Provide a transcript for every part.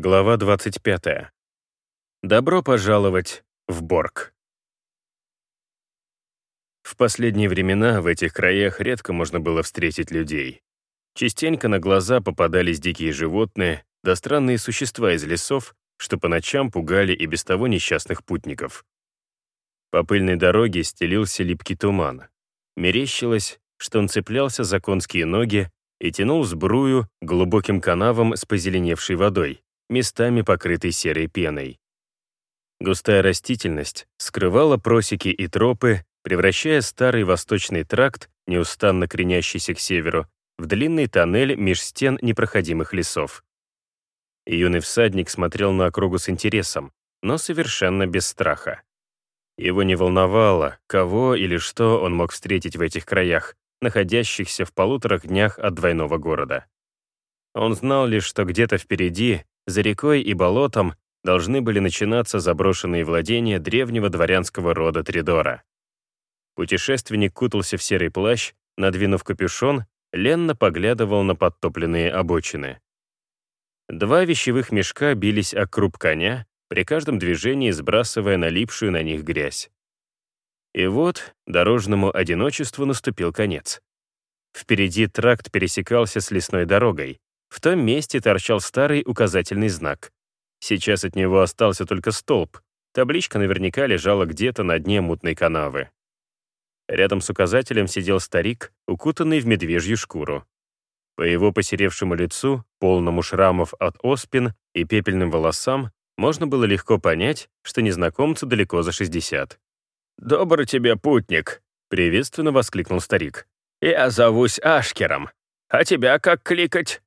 Глава 25. Добро пожаловать в Борг. В последние времена в этих краях редко можно было встретить людей. Частенько на глаза попадались дикие животные, да странные существа из лесов, что по ночам пугали и без того несчастных путников. По пыльной дороге стелился липкий туман. Мерещилось, что он цеплялся за конские ноги и тянул сбрую глубоким канавом с позеленевшей водой, местами покрытой серой пеной. Густая растительность скрывала просеки и тропы, превращая старый восточный тракт, неустанно кренящийся к северу, в длинный тоннель меж стен непроходимых лесов. Юный всадник смотрел на округу с интересом, но совершенно без страха. Его не волновало, кого или что он мог встретить в этих краях, находящихся в полуторах днях от двойного города. Он знал лишь, что где-то впереди, за рекой и болотом должны были начинаться заброшенные владения древнего дворянского рода Тридора. Путешественник кутался в серый плащ, надвинув капюшон, ленно поглядывал на подтопленные обочины. Два вещевых мешка бились о круп коня, при каждом движении сбрасывая налипшую на них грязь. И вот дорожному одиночеству наступил конец. Впереди тракт пересекался с лесной дорогой, в том месте торчал старый указательный знак. Сейчас от него остался только столб. Табличка наверняка лежала где-то на дне мутной канавы. Рядом с указателем сидел старик, укутанный в медвежью шкуру. По его посеревшему лицу, полному шрамов от оспин и пепельным волосам, можно было легко понять, что незнакомцу далеко за 60. «Добрый тебе путник!» — приветственно воскликнул старик. «Я зовусь Ашкером. А тебя как кликать?»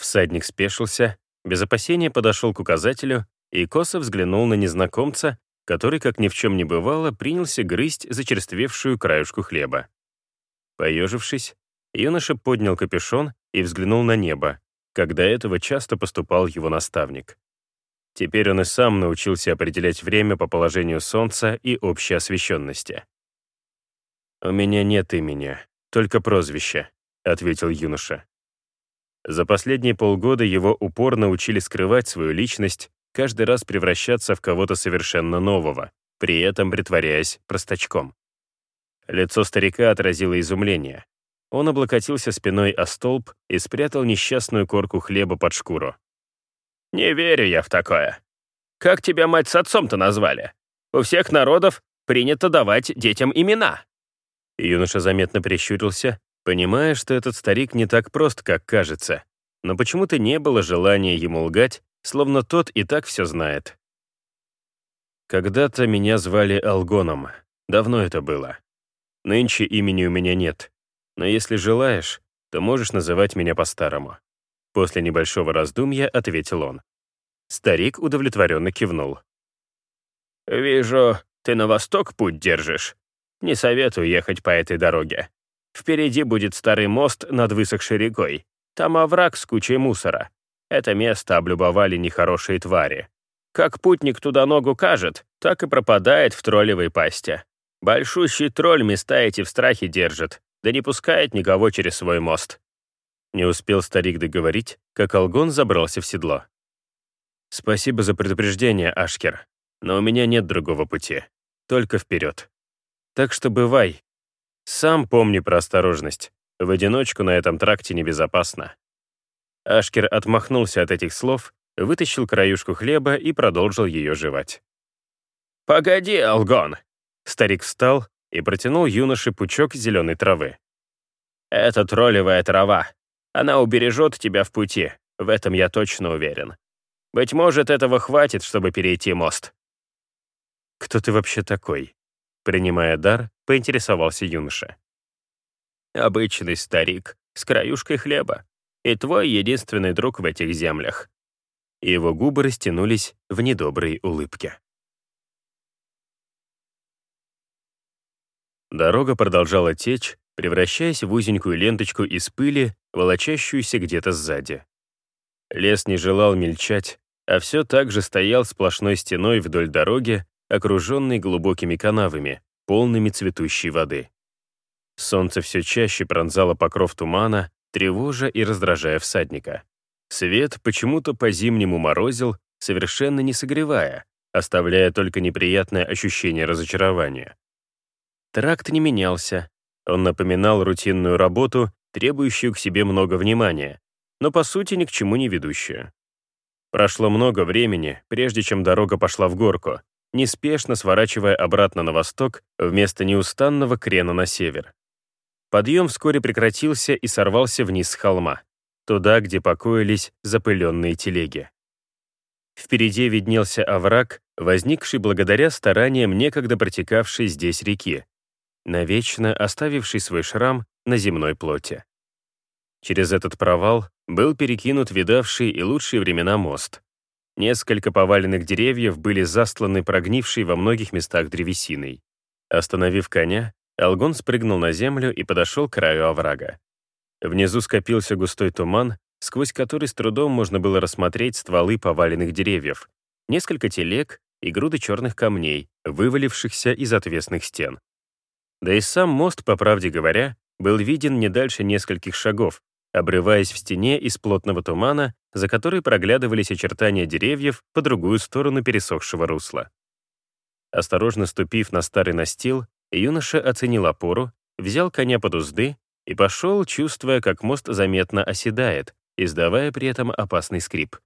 Всадник спешился, без опасения подошел к указателю и косо взглянул на незнакомца, который, как ни в чем не бывало, принялся грызть зачерствевшую краюшку хлеба. Поежившись, юноша поднял капюшон и взглянул на небо, когда этого часто поступал его наставник. Теперь он и сам научился определять время по положению солнца и общей освещенности. «У меня нет имени, только прозвище», — ответил юноша. За последние полгода его упорно учили скрывать свою личность, каждый раз превращаться в кого-то совершенно нового, при этом притворяясь простачком. Лицо старика отразило изумление. Он облокотился спиной о столб и спрятал несчастную корку хлеба под шкуру. «Не верю я в такое. Как тебя мать с отцом-то назвали? У всех народов принято давать детям имена». Юноша заметно прищурился, понимая, что этот старик не так прост, как кажется, но почему-то не было желания ему лгать, словно тот и так все знает. Когда-то меня звали Алгоном. Давно это было. Нынче имени у меня нет. Но если желаешь, то можешь называть меня по-старому. После небольшого раздумья ответил он. Старик удовлетворенно кивнул. «Вижу, ты на восток путь держишь. Не советую ехать по этой дороге. Впереди будет старый мост над высохшей рекой. Там овраг с кучей мусора. Это место облюбовали нехорошие твари. Как путник туда ногу кажет, так и пропадает в троллевой пасте. Большущий тролль места эти в страхе держит, да не пускает никого через свой мост. Не успел старик договорить, как Алгон забрался в седло. «Спасибо за предупреждение, Ашкер, но у меня нет другого пути. Только вперед. Так что бывай, сам помни про осторожность. В одиночку на этом тракте небезопасно. Ашкер отмахнулся от этих слов, вытащил краюшку хлеба и продолжил ее жевать. «Погоди, Алгон!» Старик встал и протянул юноше пучок зеленой травы. «Это троллевая трава. Она убережет тебя в пути, в этом я точно уверен. Быть может, этого хватит, чтобы перейти мост». «Кто ты вообще такой?» Принимая дар, поинтересовался юноша. «Обычный старик с краюшкой хлеба и твой единственный друг в этих землях». Его губы растянулись в недоброй улыбке. Дорога продолжала течь, превращаясь в узенькую ленточку из пыли, волочащуюся где-то сзади. Лес не желал мельчать, а все так же стоял сплошной стеной вдоль дороги, окруженный глубокими канавами, полными цветущей воды. Солнце все чаще пронзало покров тумана, тревожа и раздражая всадника. Свет почему-то по-зимнему морозил, совершенно не согревая, оставляя только неприятное ощущение разочарования. Тракт не менялся. Он напоминал рутинную работу, требующую к себе много внимания, но по сути ни к чему не ведущую. Прошло много времени, прежде чем дорога пошла в горку, неспешно сворачивая обратно на восток вместо неустанного крена на север. Подъем вскоре прекратился и сорвался вниз с холма, туда, где покоились запыленные телеги. Впереди виднелся овраг, возникший благодаря стараниям некогда протекавшей здесь реки, навечно оставивший свой шрам на земной плоти. Через этот провал был перекинут видавший и лучшие времена мост. Несколько поваленных деревьев были застланы прогнившей во многих местах древесиной. Остановив коня, Алгон спрыгнул на землю и подошел к краю оврага. Внизу скопился густой туман, сквозь который с трудом можно было рассмотреть стволы поваленных деревьев, несколько телег и груды черных камней, вывалившихся из отвесных стен. Да и сам мост, по правде говоря, был виден не дальше нескольких шагов, обрываясь в стене из плотного тумана, за которой проглядывались очертания деревьев по другую сторону пересохшего русла. Осторожно ступив на старый настил, юноша оценил опору, взял коня под узды и пошел, чувствуя, как мост заметно оседает, издавая при этом опасный скрип.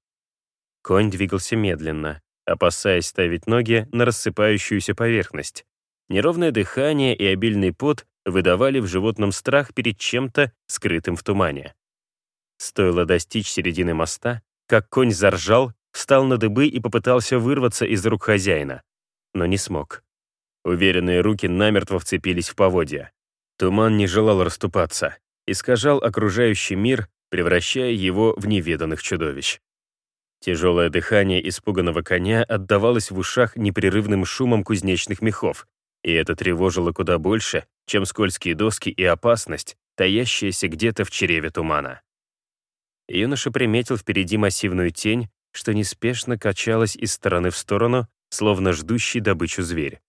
Конь двигался медленно, опасаясь ставить ноги на рассыпающуюся поверхность. Неровное дыхание и обильный пот выдавали в животном страх перед чем-то, скрытым в тумане. Стоило достичь середины моста, как конь заржал, встал на дыбы и попытался вырваться из рук хозяина, но не смог. Уверенные руки намертво вцепились в поводья. Туман не желал расступаться, искажал окружающий мир, превращая его в неведанных чудовищ. Тяжелое дыхание испуганного коня отдавалось в ушах непрерывным шумом кузнечных мехов, и это тревожило куда больше, чем скользкие доски и опасность, таящаяся где-то в чреве тумана. Юноша приметил впереди массивную тень, что неспешно качалась из стороны в сторону, словно ждущий добычу зверь.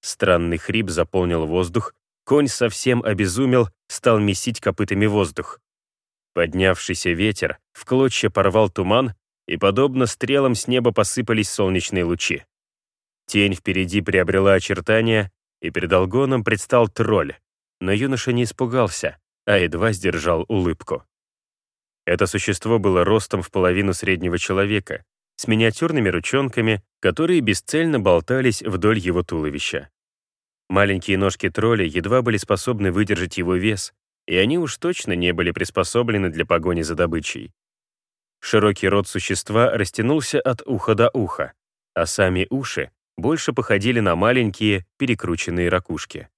Странный хрип заполнил воздух, конь совсем обезумел, стал месить копытами воздух. Поднявшийся ветер в клочья порвал туман, и, подобно стрелам, с неба посыпались солнечные лучи. Тень впереди приобрела очертания, и перед Алгоном предстал тролль, но юноша не испугался, а едва сдержал улыбку. Это существо было ростом в половину среднего человека, с миниатюрными ручонками, которые бесцельно болтались вдоль его туловища. Маленькие ножки тролля едва были способны выдержать его вес, и они уж точно не были приспособлены для погони за добычей. Широкий рот существа растянулся от уха до уха, а сами уши больше походили на маленькие перекрученные ракушки.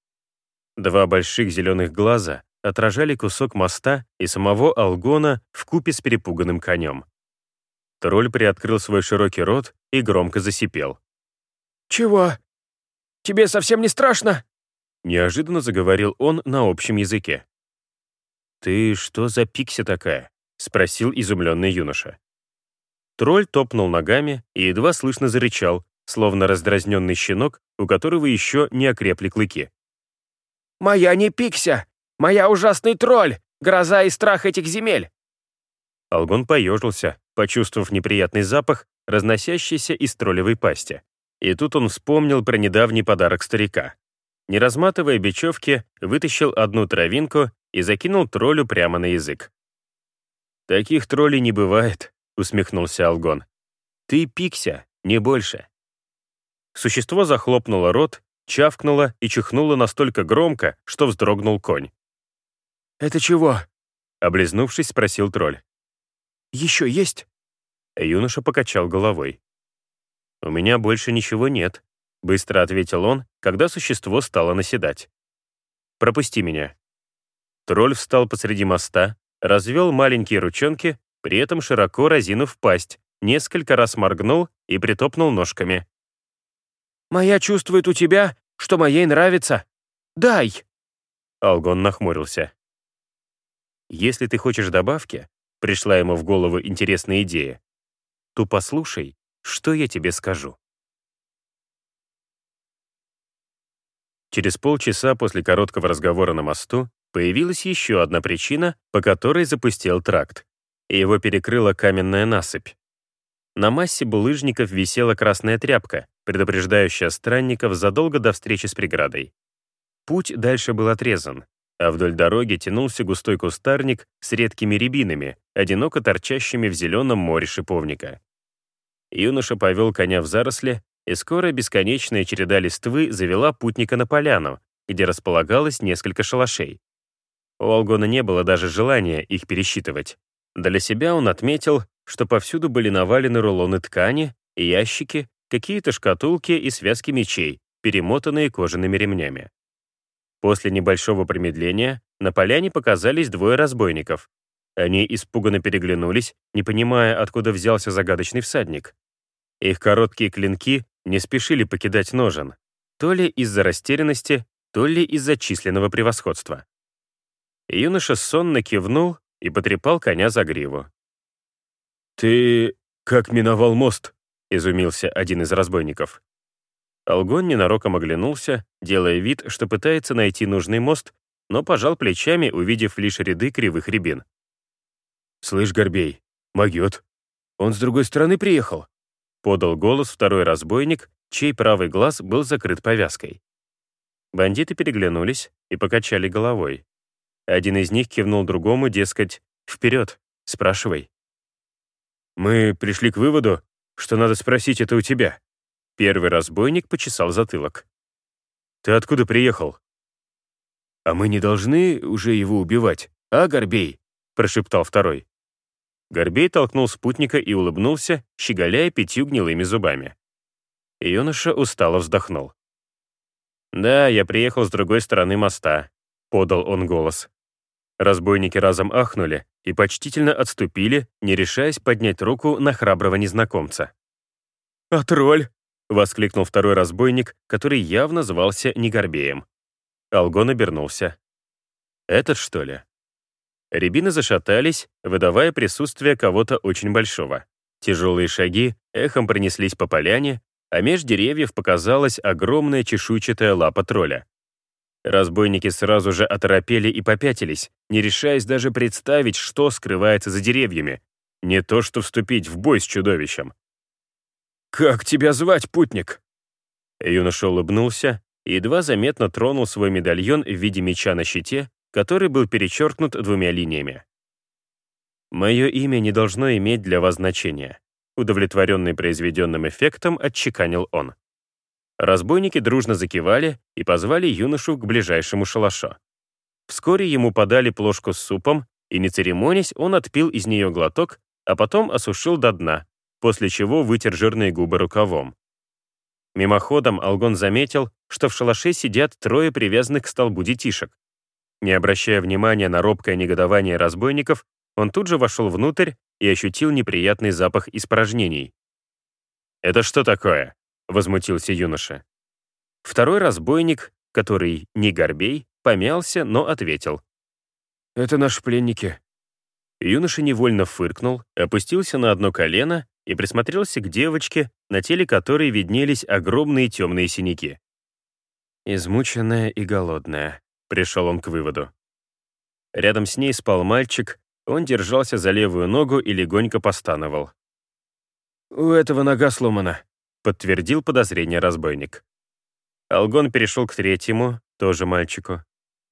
Два больших зеленых глаза отражали кусок моста и самого Алгона в купе с перепуганным конем. Тролль приоткрыл свой широкий рот и громко засипел. «Чего? Тебе совсем не страшно?» Неожиданно заговорил он на общем языке. «Ты что за пикси такая?» — спросил изумленный юноша. Тролль топнул ногами и едва слышно зарычал, словно раздразненный щенок, у которого еще не окрепли клыки. «Моя не пикся! Моя ужасный тролль! Гроза и страх этих земель!» Алгон поежился, почувствовав неприятный запах, разносящийся из троллевой пасти. И тут он вспомнил про недавний подарок старика. Не разматывая бечевки, вытащил одну травинку и закинул троллю прямо на язык. «Таких троллей не бывает», — усмехнулся Алгон. «Ты пикся, не больше». Существо захлопнуло рот, чавкнуло и чихнуло настолько громко, что вздрогнул конь. «Это чего?» — облизнувшись, спросил тролль. «Еще есть?» Юноша покачал головой. «У меня больше ничего нет», — быстро ответил он, когда существо стало наседать. «Пропусти меня». Тролль встал посреди моста, развел маленькие ручонки, при этом широко разинув пасть, несколько раз моргнул и притопнул ножками. Моя чувствует у тебя, что моей нравится. Дай!» Алгон нахмурился. «Если ты хочешь добавки», — пришла ему в голову интересная идея, «то послушай, что я тебе скажу». Через полчаса после короткого разговора на мосту появилась еще одна причина, по которой запустил тракт. и его перекрыла каменная насыпь. На массе булыжников висела красная тряпка, предупреждающая странников задолго до встречи с преградой. Путь дальше был отрезан, а вдоль дороги тянулся густой кустарник с редкими рябинами, одиноко торчащими в зеленом море шиповника. Юноша повел коня в заросли, и скоро бесконечная череда листвы завела путника на поляну, где располагалось несколько шалашей. У Алгона не было даже желания их пересчитывать. Для себя он отметил, что повсюду были навалены рулоны ткани, ящики, какие-то шкатулки и связки мечей, перемотанные кожаными ремнями. После небольшого промедления на поляне показались двое разбойников. Они испуганно переглянулись, не понимая, откуда взялся загадочный всадник. Их короткие клинки не спешили покидать ножен, то ли из-за растерянности, то ли из-за численного превосходства. Юноша сонно кивнул и потрепал коня за гриву. «Ты как миновал мост?» — изумился один из разбойников. Алгон ненароком оглянулся, делая вид, что пытается найти нужный мост, но пожал плечами, увидев лишь ряды кривых рябин. «Слышь, Горбей, могет. Он с другой стороны приехал», — подал голос второй разбойник, чей правый глаз был закрыт повязкой. Бандиты переглянулись и покачали головой. Один из них кивнул другому, дескать, «Вперед, спрашивай». «Мы пришли к выводу, что надо спросить это у тебя». Первый разбойник почесал затылок. «Ты откуда приехал?» «А мы не должны уже его убивать, а, Горбей?» прошептал второй. Горбей толкнул спутника и улыбнулся, щеголяя пятью гнилыми зубами. Юноша устало вздохнул. «Да, я приехал с другой стороны моста», — подал он голос. Разбойники разом ахнули и почтительно отступили, не решаясь поднять руку на храброго незнакомца. «А тролль?» — воскликнул второй разбойник, который явно звался Негорбеем. Алгон обернулся. «Этот, что ли?» Рябины зашатались, выдавая присутствие кого-то очень большого. Тяжелые шаги эхом пронеслись по поляне, а меж деревьев показалась огромная чешуйчатая лапа тролля. Разбойники сразу же оторопели и попятились, не решаясь даже представить, что скрывается за деревьями. Не то что вступить в бой с чудовищем. «Как тебя звать, путник?» Юноша улыбнулся и едва заметно тронул свой медальон в виде меча на щите, который был перечеркнут двумя линиями. «Мое имя не должно иметь для вас значения», удовлетворенный произведенным эффектом, отчеканил он. Разбойники дружно закивали и позвали юношу к ближайшему шалашу. Вскоре ему подали плошку с супом, и, не церемонясь, он отпил из нее глоток, а потом осушил до дна, после чего вытер жирные губы рукавом. Мимоходом Алгон заметил, что в шалаше сидят трое привязанных к столбу детишек. Не обращая внимания на робкое негодование разбойников, он тут же вошел внутрь и ощутил неприятный запах испражнений. «Это что такое?» возмутился юноша. Второй разбойник, который не Горбей, помялся, но ответил. «Это наши пленники». Юноша невольно фыркнул, опустился на одно колено и присмотрелся к девочке, на теле которой виднелись огромные темные синяки. «Измученная и голодная», — пришел он к выводу. Рядом с ней спал мальчик, он держался за левую ногу и легонько постановал. «У этого нога сломана», подтвердил подозрение разбойник. Алгон перешел к третьему, тоже мальчику.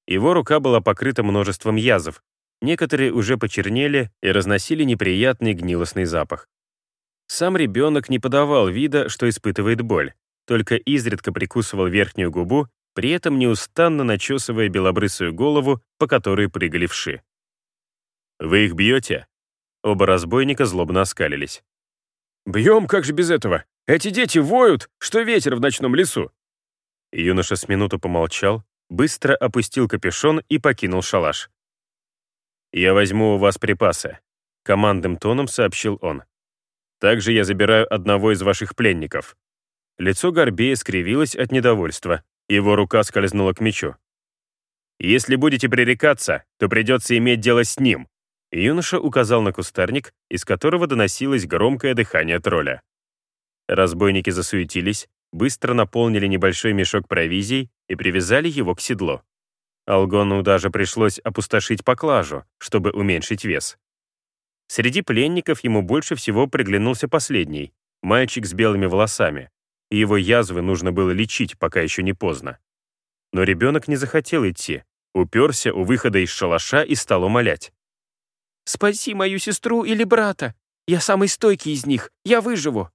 Его рука была покрыта множеством язв, некоторые уже почернели и разносили неприятный гнилостный запах. Сам ребенок не подавал вида, что испытывает боль, только изредка прикусывал верхнюю губу, при этом неустанно начесывая белобрысую голову, по которой прыгали вши. «Вы их бьете?» Оба разбойника злобно оскалились. «Бьем, как же без этого? Эти дети воют, что ветер в ночном лесу!» Юноша с минуту помолчал, быстро опустил капюшон и покинул шалаш. «Я возьму у вас припасы», — командным тоном сообщил он. «Также я забираю одного из ваших пленников». Лицо Горбея скривилось от недовольства, его рука скользнула к мечу. «Если будете пререкаться, то придется иметь дело с ним», юноша указал на кустарник, из которого доносилось громкое дыхание тролля. Разбойники засуетились, быстро наполнили небольшой мешок провизий и привязали его к седлу. Алгону даже пришлось опустошить поклажу, чтобы уменьшить вес. Среди пленников ему больше всего приглянулся последний, мальчик с белыми волосами. Его язвы нужно было лечить, пока еще не поздно. Но ребенок не захотел идти, уперся у выхода из шалаша и стал умолять. «Спаси мою сестру или брата! Я самый стойкий из них, я выживу!»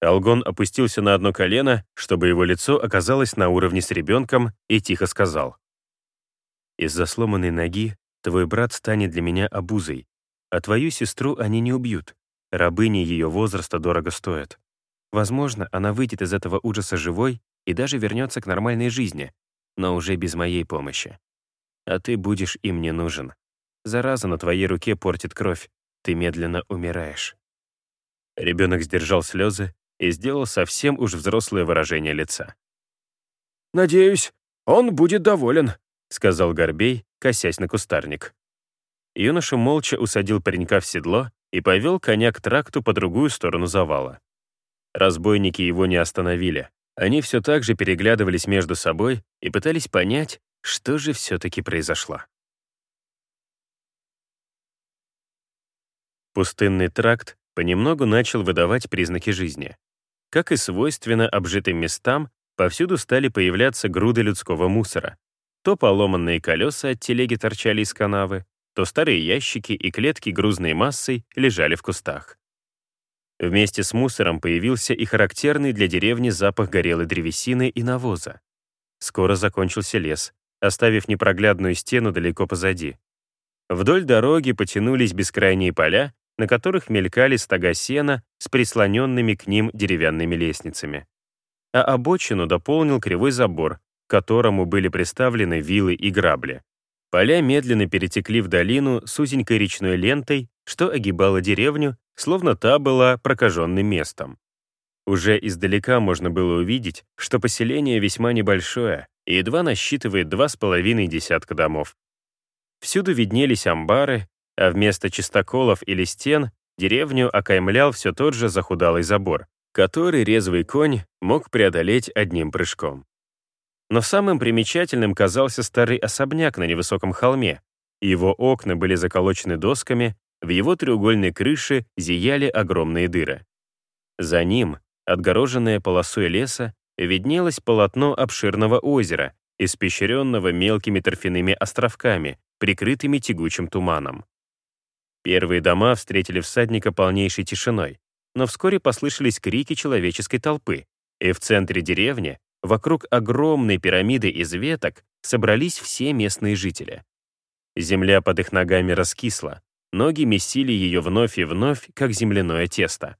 Алгон опустился на одно колено, чтобы его лицо оказалось на уровне с ребенком, и тихо сказал. «Из-за сломанной ноги твой брат станет для меня обузой, а твою сестру они не убьют. Рабыни ее возраста дорого стоят. Возможно, она выйдет из этого ужаса живой и даже вернется к нормальной жизни, но уже без моей помощи. А ты будешь им не нужен. Зараза на твоей руке портит кровь. Ты медленно умираешь». Ребенок сдержал слезы и сделал совсем уж взрослое выражение лица. «Надеюсь, он будет доволен», — сказал Горбей, косясь на кустарник. Юноша молча усадил паренька в седло и повел коня к тракту по другую сторону завала. Разбойники его не остановили. Они все так же переглядывались между собой и пытались понять, что же все-таки произошло. Пустынный тракт понемногу начал выдавать признаки жизни. Как и свойственно обжитым местам, повсюду стали появляться груды людского мусора. То поломанные колеса от телеги торчали из канавы, то старые ящики и клетки грузной массой лежали в кустах. Вместе с мусором появился и характерный для деревни запах горелой древесины и навоза. Скоро закончился лес, оставив непроглядную стену далеко позади. Вдоль дороги потянулись бескрайние поля, на которых мелькали стога сена с прислоненными к ним деревянными лестницами. А обочину дополнил кривой забор, к которому были приставлены вилы и грабли. Поля медленно перетекли в долину с узенькой речной лентой, что огибала деревню, словно та была прокаженным местом. Уже издалека можно было увидеть, что поселение весьма небольшое и едва насчитывает два с половиной десятка домов. Всюду виднелись амбары, а вместо чистоколов или стен деревню окаймлял все тот же захудалый забор, который резвый конь мог преодолеть одним прыжком. Но самым примечательным казался старый особняк на невысоком холме. Его окна были заколочены досками, в его треугольной крыше зияли огромные дыры. За ним, отгороженное полосой леса, виднелось полотно обширного озера, испещренного мелкими торфяными островками, прикрытыми тягучим туманом. Первые дома встретили всадника полнейшей тишиной, но вскоре послышались крики человеческой толпы, и в центре деревни Вокруг огромной пирамиды из веток собрались все местные жители. Земля под их ногами раскисла, ноги месили ее вновь и вновь, как земляное тесто.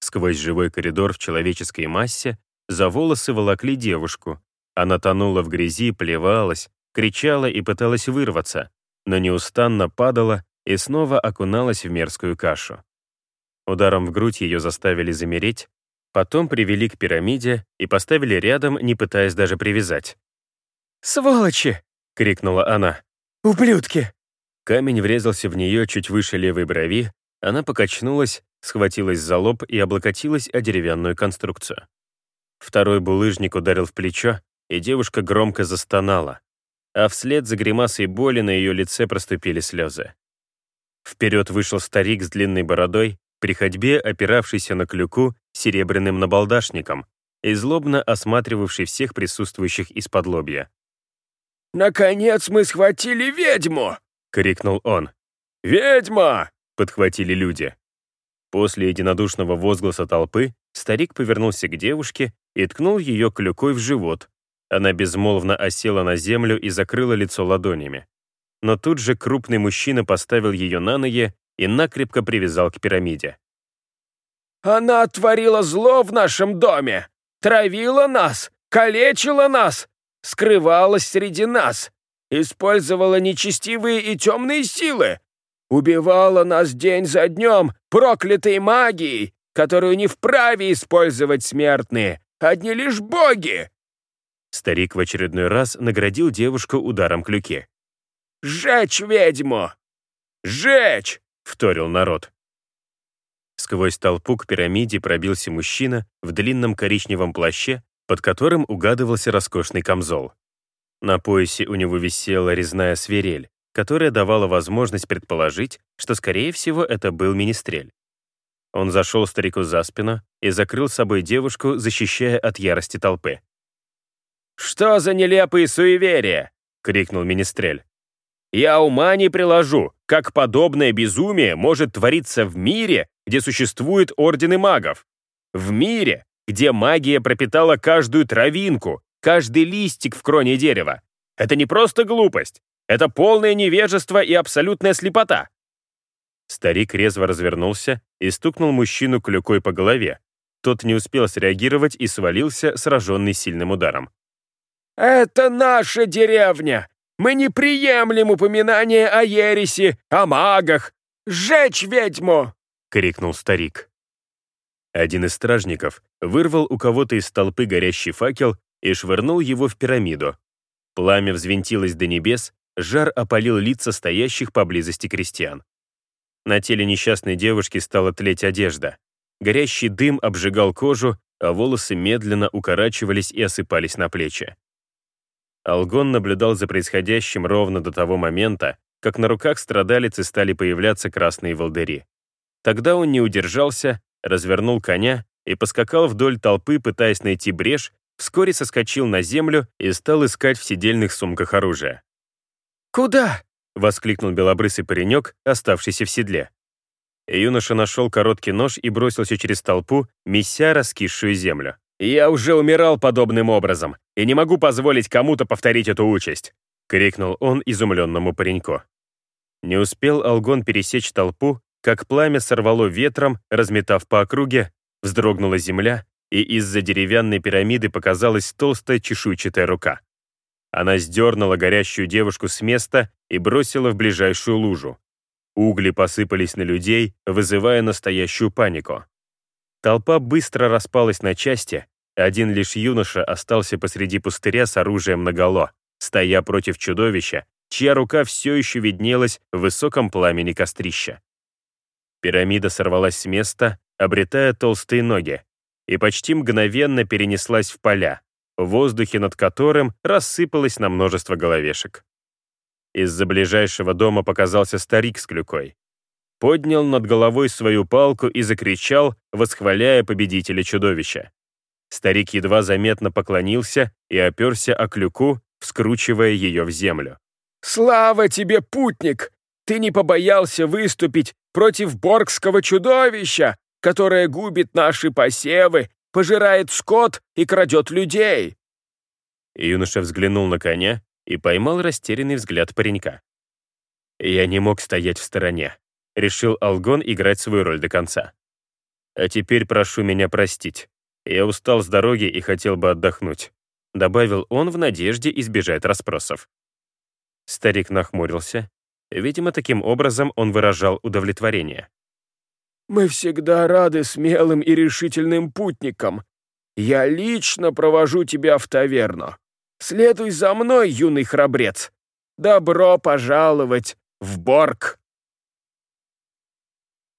Сквозь живой коридор в человеческой массе за волосы волокли девушку. Она тонула в грязи, плевалась, кричала и пыталась вырваться, но неустанно падала и снова окуналась в мерзкую кашу. Ударом в грудь ее заставили замереть, Потом привели к пирамиде и поставили рядом, не пытаясь даже привязать. «Сволочи!» — крикнула она. «Ублюдки!» Камень врезался в нее чуть выше левой брови, она покачнулась, схватилась за лоб и облокотилась о деревянную конструкцию. Второй булыжник ударил в плечо, и девушка громко застонала, а вслед за гримасой боли на ее лице проступили слезы. Вперед вышел старик с длинной бородой, при ходьбе опиравшийся на клюку серебряным набалдашником и злобно осматривавший всех присутствующих из-под лобья. «Наконец мы схватили ведьму!» — крикнул он. «Ведьма!» — подхватили люди. После единодушного возгласа толпы старик повернулся к девушке и ткнул ее клюкой в живот. Она безмолвно осела на землю и закрыла лицо ладонями. Но тут же крупный мужчина поставил ее на ноги и накрепко привязал к пирамиде. «Она творила зло в нашем доме, травила нас, калечила нас, скрывалась среди нас, использовала нечестивые и темные силы, убивала нас день за днем проклятой магией, которую не вправе использовать смертные, одни лишь боги!» Старик в очередной раз наградил девушку ударом клюке. «Сжечь ведьму! Сжечь!» вторил народ. Сквозь толпу к пирамиде пробился мужчина в длинном коричневом плаще, под которым угадывался роскошный камзол. На поясе у него висела резная свирель, которая давала возможность предположить, что, скорее всего, это был министрель. Он зашел старику за спину и закрыл собой девушку, защищая от ярости толпы. «Что за нелепые суеверия?» — крикнул министрель. «Я ума не приложу, как подобное безумие может твориться в мире, где существуют ордены магов. В мире, где магия пропитала каждую травинку, каждый листик в кроне дерева. Это не просто глупость, это полное невежество и абсолютная слепота. Старик резво развернулся и стукнул мужчину клюкой по голове. Тот не успел среагировать и свалился, сраженный сильным ударом. «Это наша деревня! Мы не приемлем упоминания о ереси, о магах! Сжечь ведьму!» — крикнул старик. Один из стражников вырвал у кого-то из толпы горящий факел и швырнул его в пирамиду. Пламя взвинтилось до небес, жар опалил лица стоящих поблизости крестьян. На теле несчастной девушки стала тлеть одежда. Горящий дым обжигал кожу, а волосы медленно укорачивались и осыпались на плечи. Алгон наблюдал за происходящим ровно до того момента, как на руках страдалицы стали появляться красные волдыри. Тогда он не удержался, развернул коня и поскакал вдоль толпы, пытаясь найти брешь, вскоре соскочил на землю и стал искать в сидельных сумках оружие. «Куда?» воскликнул белобрысый паренек, оставшийся в седле. Юноша нашел короткий нож и бросился через толпу, меся раскисшую землю. «Я уже умирал подобным образом, и не могу позволить кому-то повторить эту участь!» — крикнул он изумленному пареньку. Не успел Алгон пересечь толпу, как пламя сорвало ветром, разметав по округе, вздрогнула земля, и из-за деревянной пирамиды показалась толстая чешуйчатая рука. Она сдернула горящую девушку с места и бросила в ближайшую лужу. Угли посыпались на людей, вызывая настоящую панику. Толпа быстро распалась на части, один лишь юноша остался посреди пустыря с оружием наголо, стоя против чудовища, чья рука все еще виднелась в высоком пламени кострища. Пирамида сорвалась с места, обретая толстые ноги, и почти мгновенно перенеслась в поля, в воздухе над которым рассыпалось на множество головешек. Из-за ближайшего дома показался старик с клюкой. Поднял над головой свою палку и закричал, восхваляя победителя чудовища. Старик едва заметно поклонился и оперся о клюку, вскручивая ее в землю. «Слава тебе, путник! Ты не побоялся выступить против боргского чудовища, которое губит наши посевы пожирает скот и крадет людей!» Юноша взглянул на коня и поймал растерянный взгляд паренька. «Я не мог стоять в стороне», — решил Алгон играть свою роль до конца. «А теперь прошу меня простить. Я устал с дороги и хотел бы отдохнуть», — добавил он в надежде избежать расспросов. Старик нахмурился. Видимо, таким образом он выражал удовлетворение. Мы всегда рады смелым и решительным путникам. Я лично провожу тебя в таверну. Следуй за мной, юный храбрец. Добро пожаловать в Борг!»